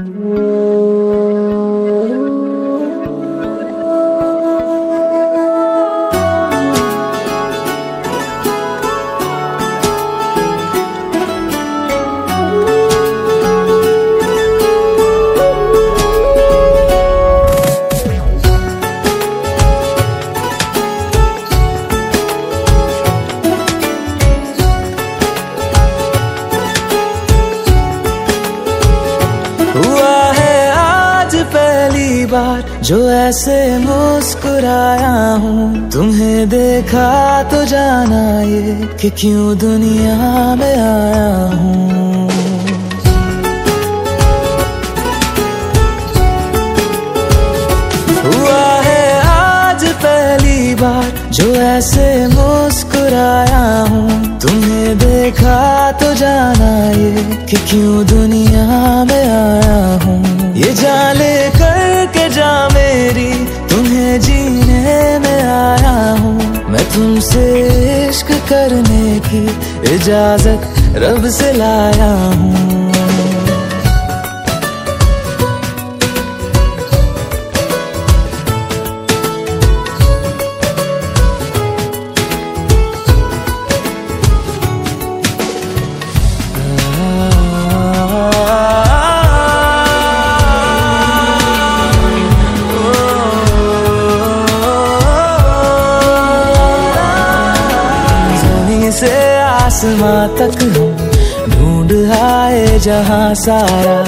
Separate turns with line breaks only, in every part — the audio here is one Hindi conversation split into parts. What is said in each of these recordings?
हुआ पहली बार जो ऐसे मुस्कुराया हूँ। तुम्हें देखा तो जाना ये कि क्यों दुनिया में आया हूँ। हुआ है आज पहली बार जो ऐसे मुस्कुराया हूँ। तुम्हें देखा तो जाना ये कि क्यों दुनिया में आया हूँ। ये जाले तुमसे इश्क करने की इजाज़त रब से लाया हूँ। आसमां तक हम ढूंढ आए जहाँ सारा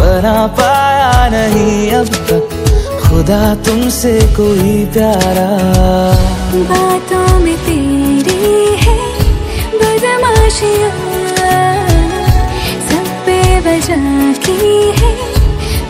बना पाया नहीं अब तक। खुदा तुमसे कोई प्यारा।
बातों में तेरी है बदमाशियाँ सब पे वजह की है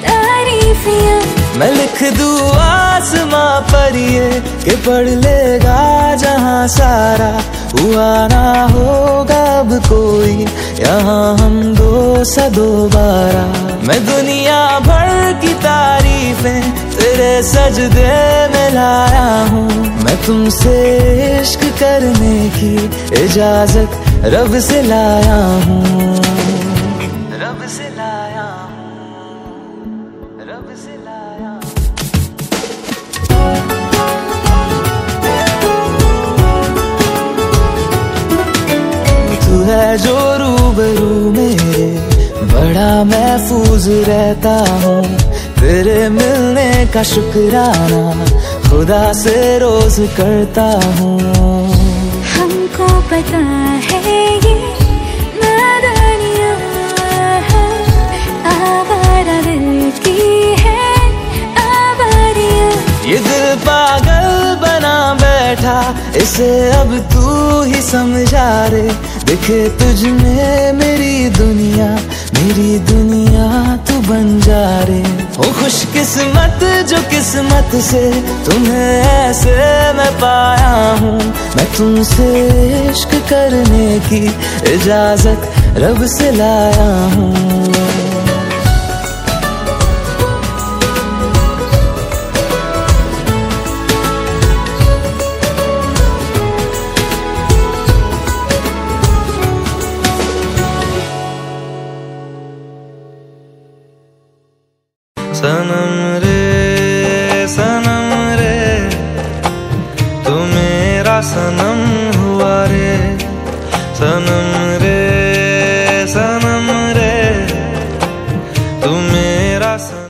तारीफियाँ।
मैं लिख दूँ आसमां पर ये कि पढ़ लेगा जहाँ सारा हुआ ना होगा अब कोई। यहाँ हम दो सा दोबारा। मैं दुनिया भर की तारीफें तेरे सजदे में लाया हूँ। मैं तुमसे इश्क करने की इजाज़त रब से लाया हूँ। रब से लाया हूँ। रब से लाया है जो रूबरू मेरे, बड़ा महफूज रहता हूँ। तेरे मिलने का शुक्राना खुदा से रोज करता हूँ।
हमको पता है ये
बैठा, इसे अब तू ही समझा रे। दिखे तुझ में मेरी दुनिया मेरी दुनिया तू बन जा रे। हो खुश किस्मत जो किस्मत से तुम्हें ऐसे मैं पाया हूँ। मैं तुमसे इश्क करने की इजाज़त रब से लाया हूँ। Sanam